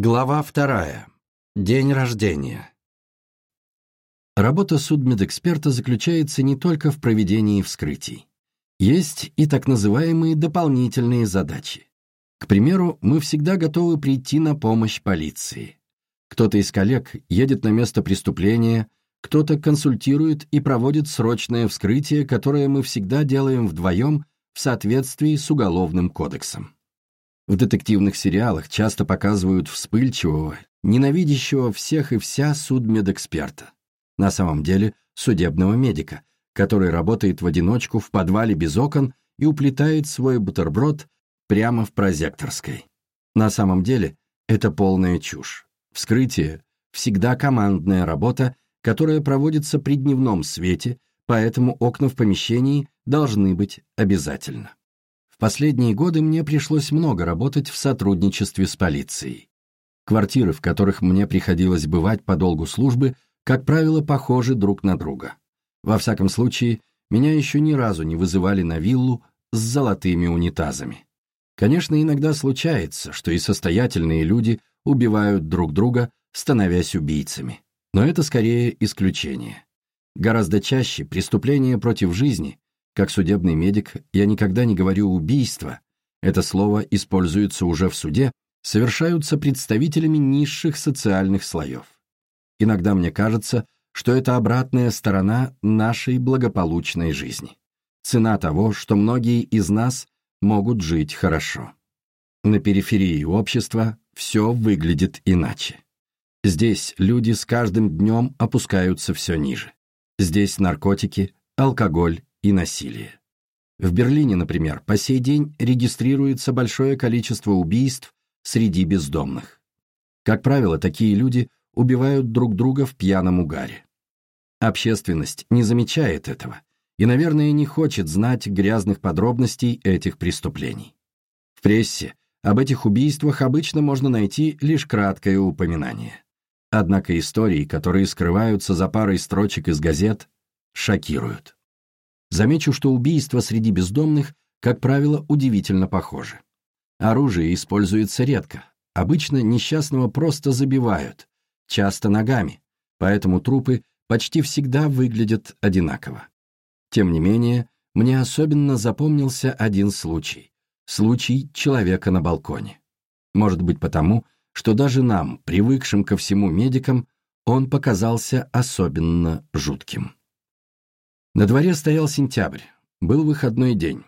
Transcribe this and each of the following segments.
Глава вторая. День рождения. Работа судмедэксперта заключается не только в проведении вскрытий. Есть и так называемые дополнительные задачи. К примеру, мы всегда готовы прийти на помощь полиции. Кто-то из коллег едет на место преступления, кто-то консультирует и проводит срочное вскрытие, которое мы всегда делаем вдвоем в соответствии с Уголовным кодексом. В детективных сериалах часто показывают вспыльчивого, ненавидящего всех и вся судмедэксперта. На самом деле судебного медика, который работает в одиночку в подвале без окон и уплетает свой бутерброд прямо в прозекторской. На самом деле это полная чушь. Вскрытие – всегда командная работа, которая проводится при дневном свете, поэтому окна в помещении должны быть обязательно. Последние годы мне пришлось много работать в сотрудничестве с полицией. Квартиры, в которых мне приходилось бывать по долгу службы, как правило, похожи друг на друга. Во всяком случае, меня еще ни разу не вызывали на виллу с золотыми унитазами. Конечно, иногда случается, что и состоятельные люди убивают друг друга, становясь убийцами. Но это скорее исключение. Гораздо чаще преступления против жизни как судебный медик я никогда не говорю «убийство», это слово используется уже в суде, совершаются представителями низших социальных слоев. Иногда мне кажется, что это обратная сторона нашей благополучной жизни. Цена того, что многие из нас могут жить хорошо. На периферии общества все выглядит иначе. Здесь люди с каждым днем опускаются все ниже. Здесь наркотики, алкоголь и насилие. В Берлине, например, по сей день регистрируется большое количество убийств среди бездомных. Как правило, такие люди убивают друг друга в пьяном угаре. Общественность не замечает этого и, наверное, не хочет знать грязных подробностей этих преступлений. В прессе об этих убийствах обычно можно найти лишь краткое упоминание. Однако истории, которые скрываются за парой строчек из газет, шокируют. Замечу, что убийства среди бездомных, как правило, удивительно похожи. Оружие используется редко. Обычно несчастного просто забивают, часто ногами, поэтому трупы почти всегда выглядят одинаково. Тем не менее, мне особенно запомнился один случай. Случай человека на балконе. Может быть потому, что даже нам, привыкшим ко всему медикам, он показался особенно жутким. На дворе стоял сентябрь, был выходной день.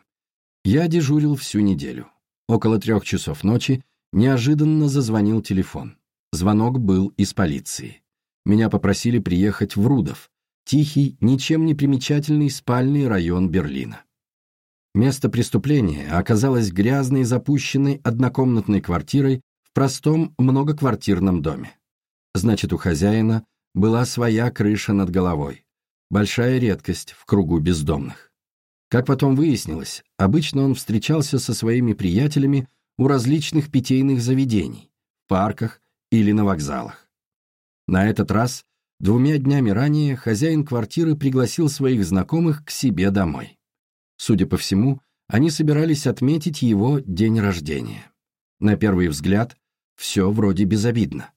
Я дежурил всю неделю. Около трех часов ночи неожиданно зазвонил телефон. Звонок был из полиции. Меня попросили приехать в Рудов, тихий, ничем не примечательный спальный район Берлина. Место преступления оказалось грязной запущенной однокомнатной квартирой в простом многоквартирном доме. Значит, у хозяина была своя крыша над головой, большая редкость в кругу бездомных. Как потом выяснилось, обычно он встречался со своими приятелями у различных питейных заведений, в парках или на вокзалах. На этот раз, двумя днями ранее, хозяин квартиры пригласил своих знакомых к себе домой. Судя по всему, они собирались отметить его день рождения. На первый взгляд, все вроде безобидно.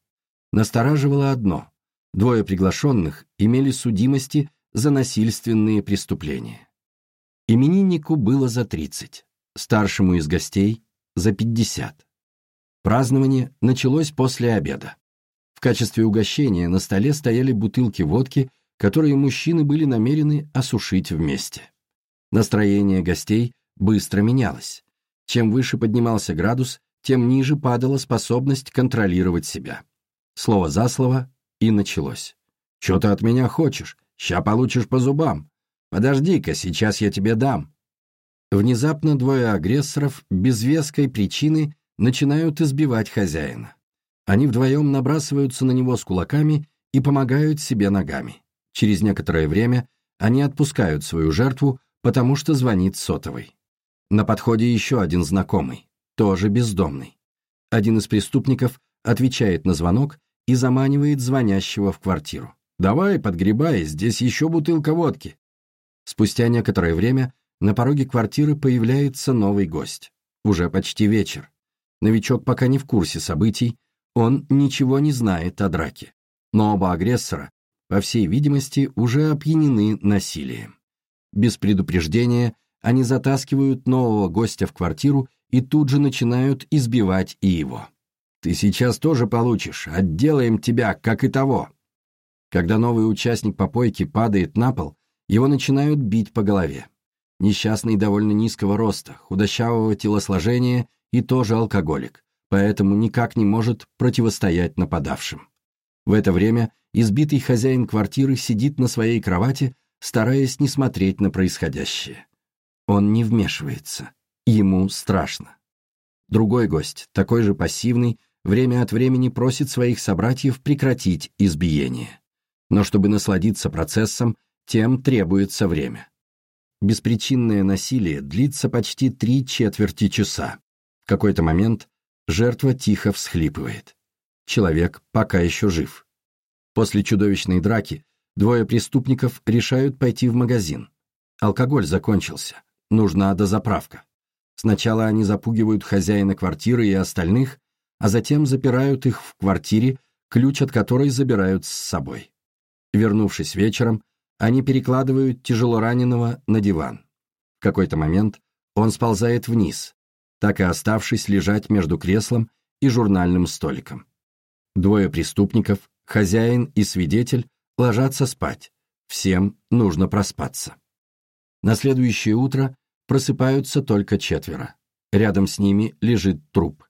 Настораживало одно – двое приглашенных имели судимости за насильственные преступления. Имениннику было за 30, старшему из гостей – за 50. Празднование началось после обеда. В качестве угощения на столе стояли бутылки водки, которые мужчины были намерены осушить вместе. Настроение гостей быстро менялось. Чем выше поднимался градус, тем ниже падала способность контролировать себя. Слово за слово, и началось. «Что ты от меня хочешь? Ща получишь по зубам. Подожди-ка, сейчас я тебе дам». Внезапно двое агрессоров без веской причины начинают избивать хозяина. Они вдвоем набрасываются на него с кулаками и помогают себе ногами. Через некоторое время они отпускают свою жертву, потому что звонит сотовый. На подходе еще один знакомый, тоже бездомный. Один из преступников отвечает на звонок и заманивает звонящего в квартиру. «Давай, подгребай, здесь еще бутылка водки». Спустя некоторое время на пороге квартиры появляется новый гость. Уже почти вечер. Новичок пока не в курсе событий, Он ничего не знает о драке. Но оба агрессора, по всей видимости, уже опьянены насилием. Без предупреждения они затаскивают нового гостя в квартиру и тут же начинают избивать и его. «Ты сейчас тоже получишь, отделаем тебя, как и того». Когда новый участник попойки падает на пол, его начинают бить по голове. Несчастный довольно низкого роста, худощавого телосложения и тоже алкоголик, поэтому никак не может противостоять нападавшим. В это время избитый хозяин квартиры сидит на своей кровати, стараясь не смотреть на происходящее. Он не вмешивается. Ему страшно. Другой гость, такой же пассивный, время от времени просит своих собратьев прекратить избиение. Но чтобы насладиться процессом, тем требуется время. Беспричинное насилие длится почти три четверти часа. В какой-то момент жертва тихо всхлипывает. Человек пока еще жив. После чудовищной драки двое преступников решают пойти в магазин. Алкоголь закончился, нужна дозаправка. Сначала они запугивают хозяина квартиры и остальных, а затем запирают их в квартире, ключ от которой забирают с собой. Вернувшись вечером, они перекладывают тяжело раненого на диван. В какой-то момент он сползает вниз, так и оставшись лежать между креслом и журнальным столиком. Двое преступников, хозяин и свидетель, ложатся спать. Всем нужно проспаться. На следующее утро просыпаются только четверо. Рядом с ними лежит труп.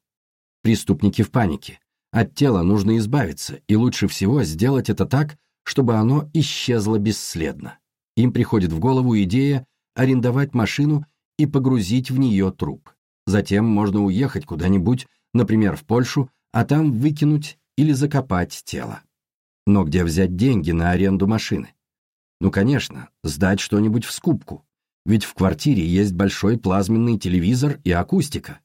Преступники в панике. От тела нужно избавиться, и лучше всего сделать это так, чтобы оно исчезло бесследно. Им приходит в голову идея арендовать машину и погрузить в нее труп. Затем можно уехать куда-нибудь, например, в Польшу, а там выкинуть или закопать тело. Но где взять деньги на аренду машины? Ну, конечно, сдать что-нибудь в скупку. Ведь в квартире есть большой плазменный телевизор и акустика.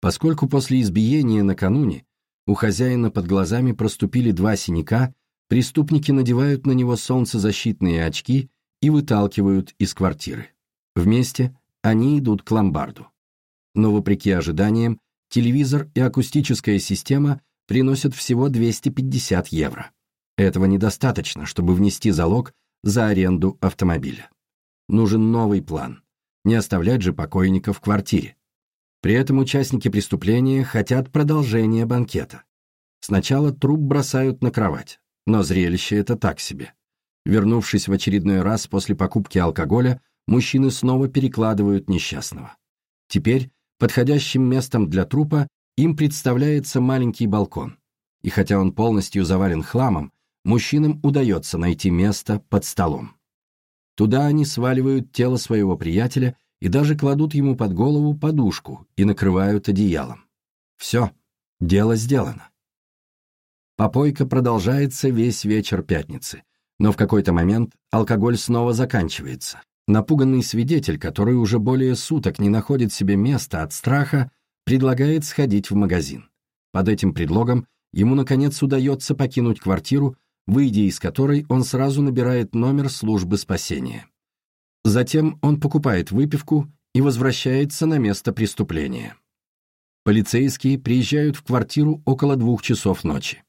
Поскольку после избиения накануне у хозяина под глазами проступили два синяка, Преступники надевают на него солнцезащитные очки и выталкивают из квартиры. Вместе они идут к ломбарду. Но, вопреки ожиданиям, телевизор и акустическая система приносят всего 250 евро. Этого недостаточно, чтобы внести залог за аренду автомобиля. Нужен новый план. Не оставлять же покойника в квартире. При этом участники преступления хотят продолжения банкета. Сначала труп бросают на кровать, но зрелище это так себе. Вернувшись в очередной раз после покупки алкоголя, мужчины снова перекладывают несчастного. Теперь подходящим местом для трупа им представляется маленький балкон. И хотя он полностью завален хламом, мужчинам удается найти место под столом. Туда они сваливают тело своего приятеля и даже кладут ему под голову подушку и накрывают одеялом. Все, дело сделано. Попойка продолжается весь вечер пятницы, но в какой-то момент алкоголь снова заканчивается. Напуганный свидетель, который уже более суток не находит себе места от страха, предлагает сходить в магазин. Под этим предлогом ему, наконец, удается покинуть квартиру, выйдя из которой он сразу набирает номер службы спасения. Затем он покупает выпивку и возвращается на место преступления. Полицейские приезжают в квартиру около двух часов ночи.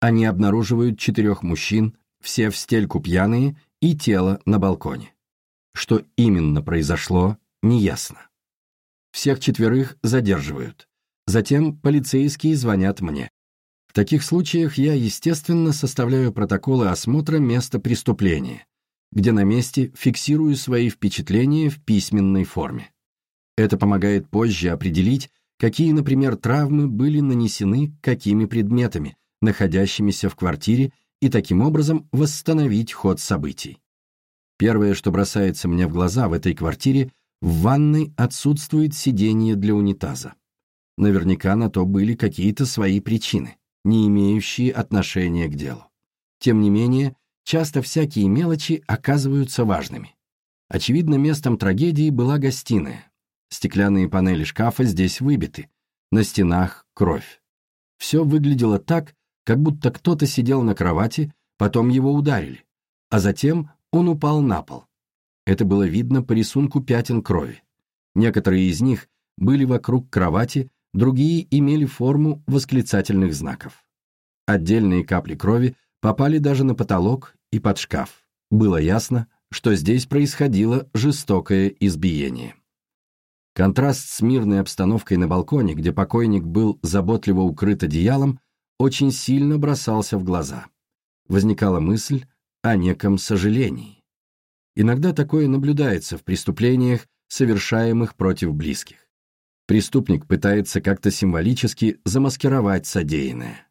Они обнаруживают четырех мужчин, все в стельку пьяные, и тело на балконе. Что именно произошло, неясно. Всех четверых задерживают. Затем полицейские звонят мне. В таких случаях я, естественно, составляю протоколы осмотра места преступления, где на месте фиксирую свои впечатления в письменной форме. Это помогает позже определить, какие, например, травмы были нанесены какими предметами, находящимися в квартире, и таким образом восстановить ход событий. Первое, что бросается мне в глаза в этой квартире, в ванной отсутствует сиденье для унитаза. Наверняка на то были какие-то свои причины, не имеющие отношения к делу. Тем не менее, часто всякие мелочи оказываются важными. Очевидно, местом трагедии была гостиная. Стеклянные панели шкафа здесь выбиты, на стенах кровь. Все выглядело так, как будто кто-то сидел на кровати, потом его ударили, а затем он упал на пол. Это было видно по рисунку пятен крови. Некоторые из них были вокруг кровати, другие имели форму восклицательных знаков. Отдельные капли крови попали даже на потолок и под шкаф. Было ясно, что здесь происходило жестокое избиение. Контраст с мирной обстановкой на балконе, где покойник был заботливо укрыт одеялом, очень сильно бросался в глаза. Возникала мысль о неком сожалении. Иногда такое наблюдается в преступлениях, совершаемых против близких. Преступник пытается как-то символически замаскировать содеянное.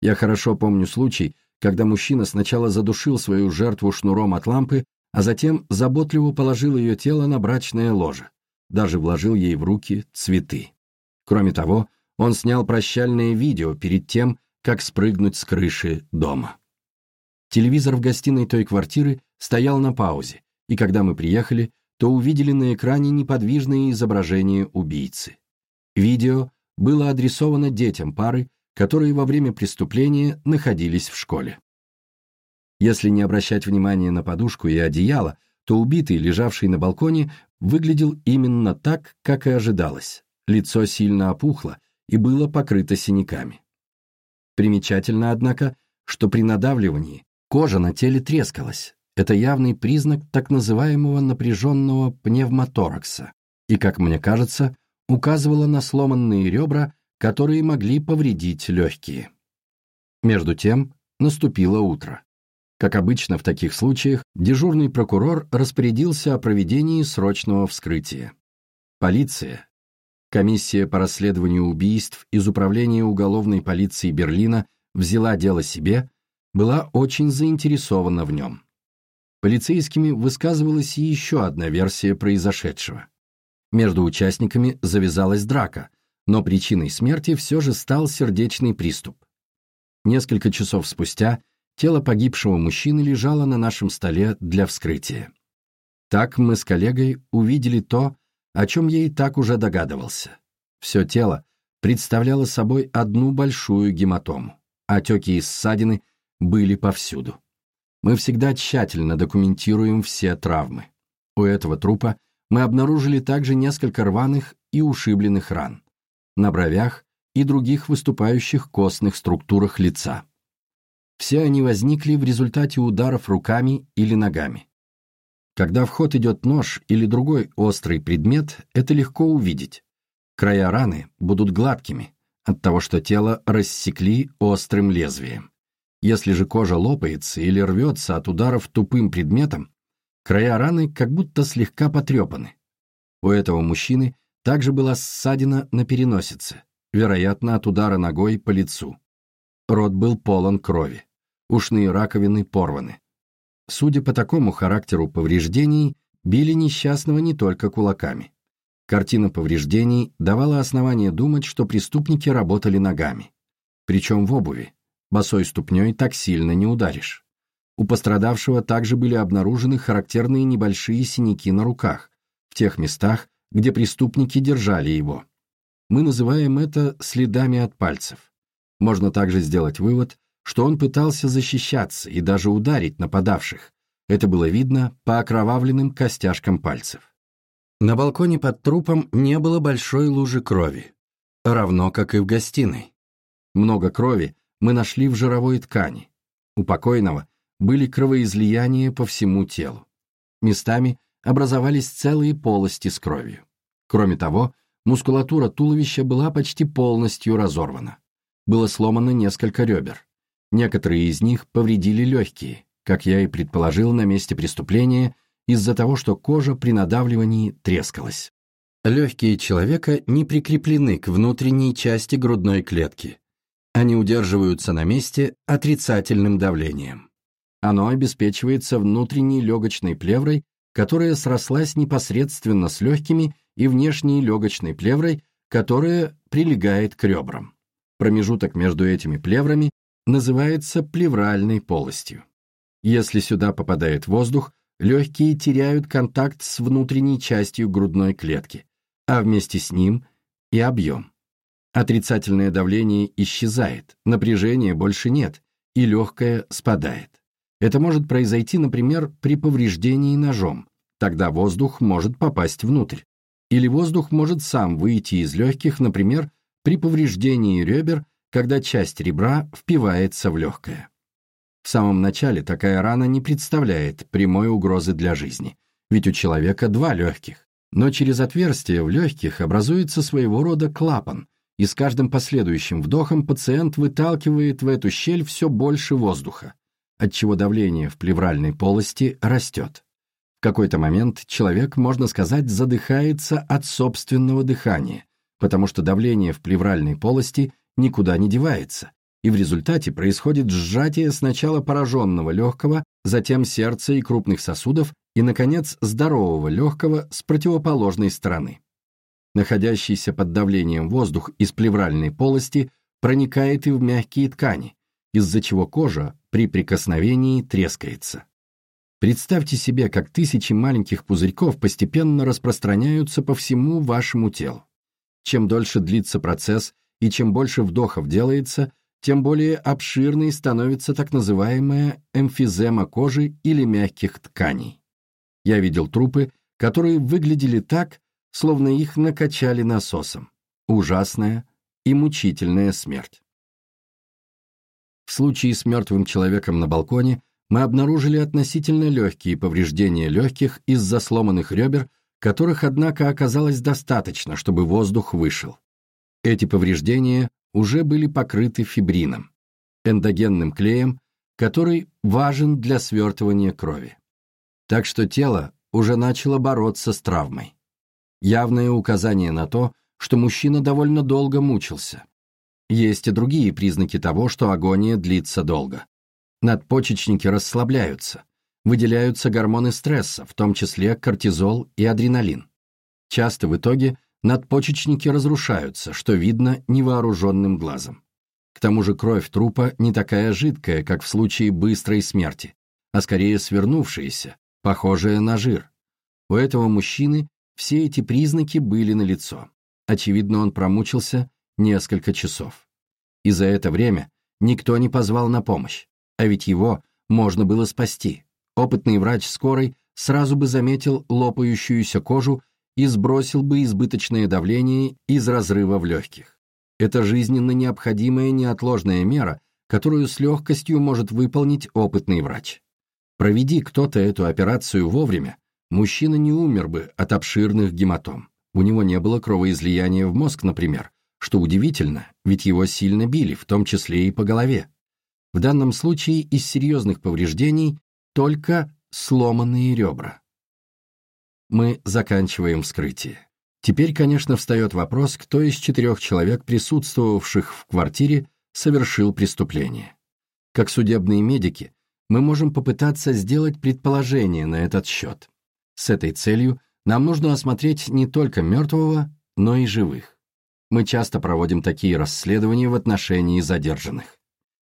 Я хорошо помню случай, когда мужчина сначала задушил свою жертву шнуром от лампы, а затем заботливо положил ее тело на брачное ложе, даже вложил ей в руки цветы. Кроме того, он снял прощальное видео перед тем, как спрыгнуть с крыши дома. Телевизор в гостиной той квартиры стоял на паузе, и когда мы приехали, то увидели на экране неподвижное изображение убийцы. Видео было адресовано детям пары, которые во время преступления находились в школе. Если не обращать внимания на подушку и одеяло, то убитый, лежавший на балконе, выглядел именно так, как и ожидалось. Лицо сильно опухло и было покрыто синяками. Примечательно, однако, что при надавливании кожа на теле трескалась. Это явный признак так называемого напряженного пневмоторакса и, как мне кажется, указывало на сломанные ребра которые могли повредить легкие. Между тем наступило утро. Как обычно в таких случаях, дежурный прокурор распорядился о проведении срочного вскрытия. Полиция, комиссия по расследованию убийств из Управления уголовной полиции Берлина взяла дело себе, была очень заинтересована в нем. Полицейскими высказывалась и еще одна версия произошедшего. Между участниками завязалась драка – но причиной смерти все же стал сердечный приступ. Несколько часов спустя тело погибшего мужчины лежало на нашем столе для вскрытия. Так мы с коллегой увидели то, о чем я и так уже догадывался. Все тело представляло собой одну большую гематому. Отеки и ссадины были повсюду. Мы всегда тщательно документируем все травмы. У этого трупа мы обнаружили также несколько рваных и ушибленных ран на бровях и других выступающих костных структурах лица. Все они возникли в результате ударов руками или ногами. Когда в ход идет нож или другой острый предмет, это легко увидеть. Края раны будут гладкими, от того, что тело рассекли острым лезвием. Если же кожа лопается или рвется от ударов тупым предметом, края раны как будто слегка потрепаны. У этого мужчины также была ссадина на переносице, вероятно, от удара ногой по лицу. Рот был полон крови. Ушные раковины порваны. Судя по такому характеру повреждений, били несчастного не только кулаками. Картина повреждений давала основание думать, что преступники работали ногами. Причем в обуви. Босой ступней так сильно не ударишь. У пострадавшего также были обнаружены характерные небольшие синяки на руках, в тех местах, где преступники держали его. Мы называем это следами от пальцев. Можно также сделать вывод, что он пытался защищаться и даже ударить нападавших. Это было видно по окровавленным костяшкам пальцев. На балконе под трупом не было большой лужи крови, равно как и в гостиной. Много крови мы нашли в жировой ткани. У покойного были кровоизлияния по всему телу. Местами образовались целые полости с кровью. Кроме того, мускулатура туловища была почти полностью разорвана. Было сломано несколько ребер. Некоторые из них повредили легкие, как я и предположил на месте преступления, из-за того, что кожа при надавливании трескалась. Легкие человека не прикреплены к внутренней части грудной клетки. Они удерживаются на месте отрицательным давлением. Оно обеспечивается внутренней легочной плеврой которая срослась непосредственно с легкими и внешней легочной плеврой, которая прилегает к ребрам. Промежуток между этими плеврами называется плевральной полостью. Если сюда попадает воздух, легкие теряют контакт с внутренней частью грудной клетки, а вместе с ним и объем. Отрицательное давление исчезает, напряжения больше нет, и легкое спадает. Это может произойти, например, при повреждении ножом. Тогда воздух может попасть внутрь. Или воздух может сам выйти из легких, например, при повреждении ребер когда часть ребра впивается в легкое. В самом начале такая рана не представляет прямой угрозы для жизни, ведь у человека два легких. Но через отверстие в легких образуется своего рода клапан, и с каждым последующим вдохом пациент выталкивает в эту щель все больше воздуха, отчего давление в плевральной полости растет. В какой-то момент человек, можно сказать, задыхается от собственного дыхания, потому что давление в плевральной полости никуда не девается, и в результате происходит сжатие сначала пораженного легкого, затем сердца и крупных сосудов, и, наконец, здорового легкого с противоположной стороны. Находящийся под давлением воздух из плевральной полости проникает и в мягкие ткани, из-за чего кожа при прикосновении трескается. Представьте себе, как тысячи маленьких пузырьков постепенно распространяются по всему вашему телу. Чем дольше длится процесс и чем больше вдохов делается, тем более обширной становится так называемая эмфизема кожи или мягких тканей. Я видел трупы, которые выглядели так, словно их накачали насосом. Ужасная и мучительная смерть. В случае с мертвым человеком на балконе мы обнаружили относительно легкие повреждения легких из-за сломанных ребер, которых, однако, оказалось достаточно, чтобы воздух вышел. Эти повреждения уже были покрыты фибрином, эндогенным клеем, который важен для свертывания крови. Так что тело уже начало бороться с травмой. Явное указание на то, что мужчина довольно долго мучился. Есть и другие признаки того, что агония длится долго. Надпочечники расслабляются, выделяются гормоны стресса, в том числе кортизол и адреналин. Часто в итоге надпочечники разрушаются, что видно невооруженным глазом. К тому же кровь трупа не такая жидкая, как в случае быстрой смерти, а скорее свернувшаяся, похожая на жир. У этого мужчины все эти признаки были налицо. Очевидно, он промучился несколько часов. И за это время никто не позвал на помощь, а ведь его можно было спасти. Опытный врач скорой сразу бы заметил лопающуюся кожу и сбросил бы избыточное давление из разрыва в легких. Это жизненно необходимая неотложная мера, которую с легкостью может выполнить опытный врач. Проведи кто-то эту операцию вовремя, мужчина не умер бы от обширных гематом. У него не было кровоизлияния в мозг, например, что удивительно, ведь его сильно били, в том числе и по голове. В данном случае из серьезных повреждений только сломанные ребра мы заканчиваем вскрытие. Теперь, конечно, встает вопрос, кто из четырех человек, присутствовавших в квартире, совершил преступление. Как судебные медики, мы можем попытаться сделать предположение на этот счет. С этой целью нам нужно осмотреть не только мертвого, но и живых. Мы часто проводим такие расследования в отношении задержанных.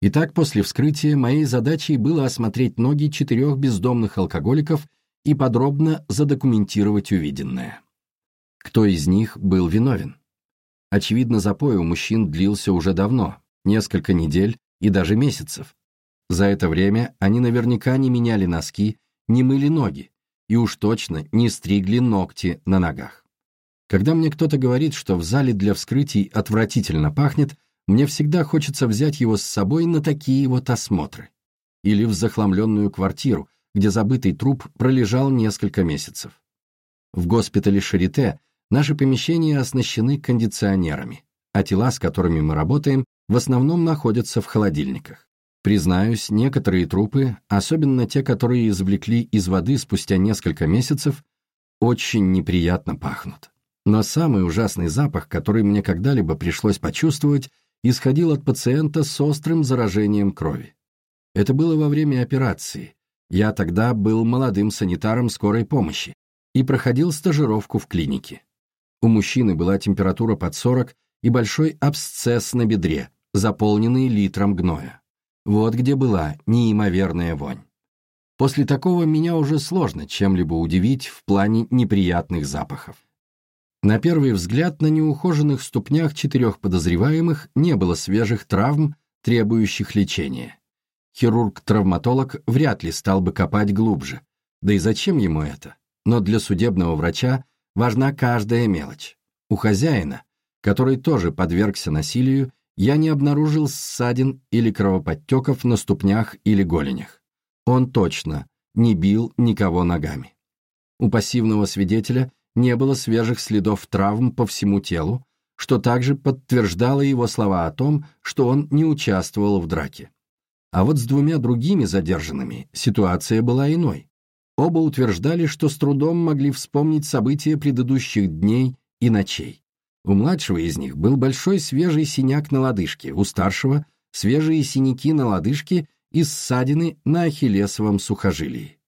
Итак, после вскрытия моей задачей было осмотреть ноги четырех бездомных алкоголиков и подробно задокументировать увиденное. Кто из них был виновен? Очевидно, запой у мужчин длился уже давно, несколько недель и даже месяцев. За это время они наверняка не меняли носки, не мыли ноги и уж точно не стригли ногти на ногах. Когда мне кто-то говорит, что в зале для вскрытий отвратительно пахнет, мне всегда хочется взять его с собой на такие вот осмотры. Или в захламленную квартиру, где забытый труп пролежал несколько месяцев. В госпитале Шарите наши помещения оснащены кондиционерами, а тела, с которыми мы работаем, в основном находятся в холодильниках. Признаюсь, некоторые трупы, особенно те, которые извлекли из воды спустя несколько месяцев, очень неприятно пахнут. Но самый ужасный запах, который мне когда-либо пришлось почувствовать, исходил от пациента с острым заражением крови. Это было во время операции, я тогда был молодым санитаром скорой помощи и проходил стажировку в клинике. У мужчины была температура под 40 и большой абсцесс на бедре, заполненный литром гноя. Вот где была неимоверная вонь. После такого меня уже сложно чем-либо удивить в плане неприятных запахов. На первый взгляд на неухоженных ступнях четырех подозреваемых не было свежих травм, требующих лечения. Хирург-травматолог вряд ли стал бы копать глубже. Да и зачем ему это? Но для судебного врача важна каждая мелочь. У хозяина, который тоже подвергся насилию, я не обнаружил ссадин или кровоподтеков на ступнях или голенях. Он точно не бил никого ногами. У пассивного свидетеля не было свежих следов травм по всему телу, что также подтверждало его слова о том, что он не участвовал в драке. А вот с двумя другими задержанными ситуация была иной. Оба утверждали, что с трудом могли вспомнить события предыдущих дней и ночей. У младшего из них был большой свежий синяк на лодыжке, у старшего – свежие синяки на лодыжке и ссадины на ахиллесовом сухожилии.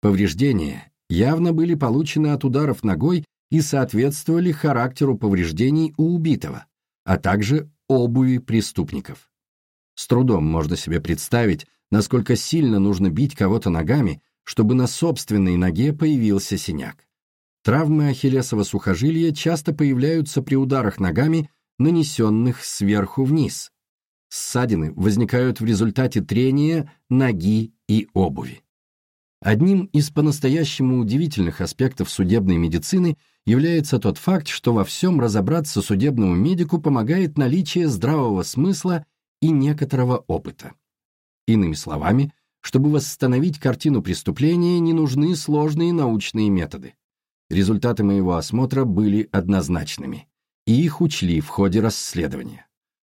Повреждения явно были получены от ударов ногой и соответствовали характеру повреждений у убитого, а также обуви преступников. С трудом можно себе представить, насколько сильно нужно бить кого-то ногами, чтобы на собственной ноге появился синяк. Травмы ахиллесова сухожилия часто появляются при ударах ногами, нанесенных сверху вниз. Ссадины возникают в результате трения ноги и обуви. Одним из по-настоящему удивительных аспектов судебной медицины является тот факт, что во всем разобраться судебному медику помогает наличие здравого смысла и некоторого опыта. Иными словами, чтобы восстановить картину преступления, не нужны сложные научные методы. Результаты моего осмотра были однозначными, и их учли в ходе расследования.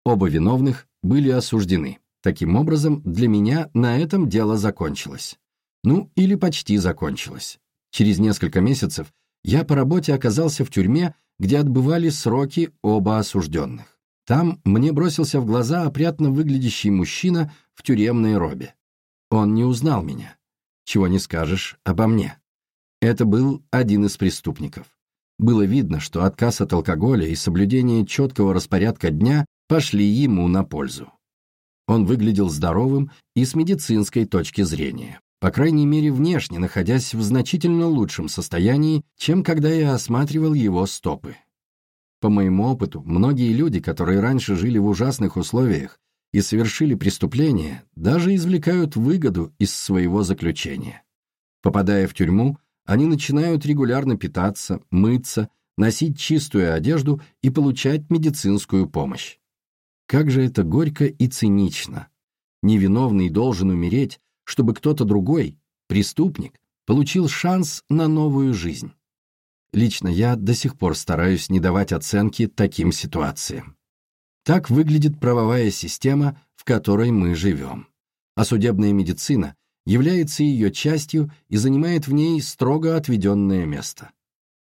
Оба виновных были осуждены. Таким образом, для меня на этом дело закончилось. Ну, или почти закончилось. Через несколько месяцев я по работе оказался в тюрьме, где отбывали сроки оба осужденных. Там мне бросился в глаза опрятно выглядящий мужчина в тюремной робе. Он не узнал меня. Чего не скажешь обо мне. Это был один из преступников. Было видно, что отказ от алкоголя и соблюдение четкого распорядка дня пошли ему на пользу. Он выглядел здоровым и с медицинской точки зрения по крайней мере внешне находясь в значительно лучшем состоянии, чем когда я осматривал его стопы. По моему опыту, многие люди, которые раньше жили в ужасных условиях и совершили преступления, даже извлекают выгоду из своего заключения. Попадая в тюрьму, они начинают регулярно питаться, мыться, носить чистую одежду и получать медицинскую помощь. Как же это горько и цинично. Невиновный должен умереть, чтобы кто-то другой, преступник, получил шанс на новую жизнь. Лично я до сих пор стараюсь не давать оценки таким ситуациям. Так выглядит правовая система, в которой мы живем. А судебная медицина является ее частью и занимает в ней строго отведенное место.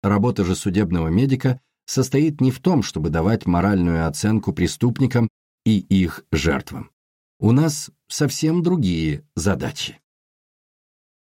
Работа же судебного медика состоит не в том, чтобы давать моральную оценку преступникам и их жертвам. У нас совсем другие задачи.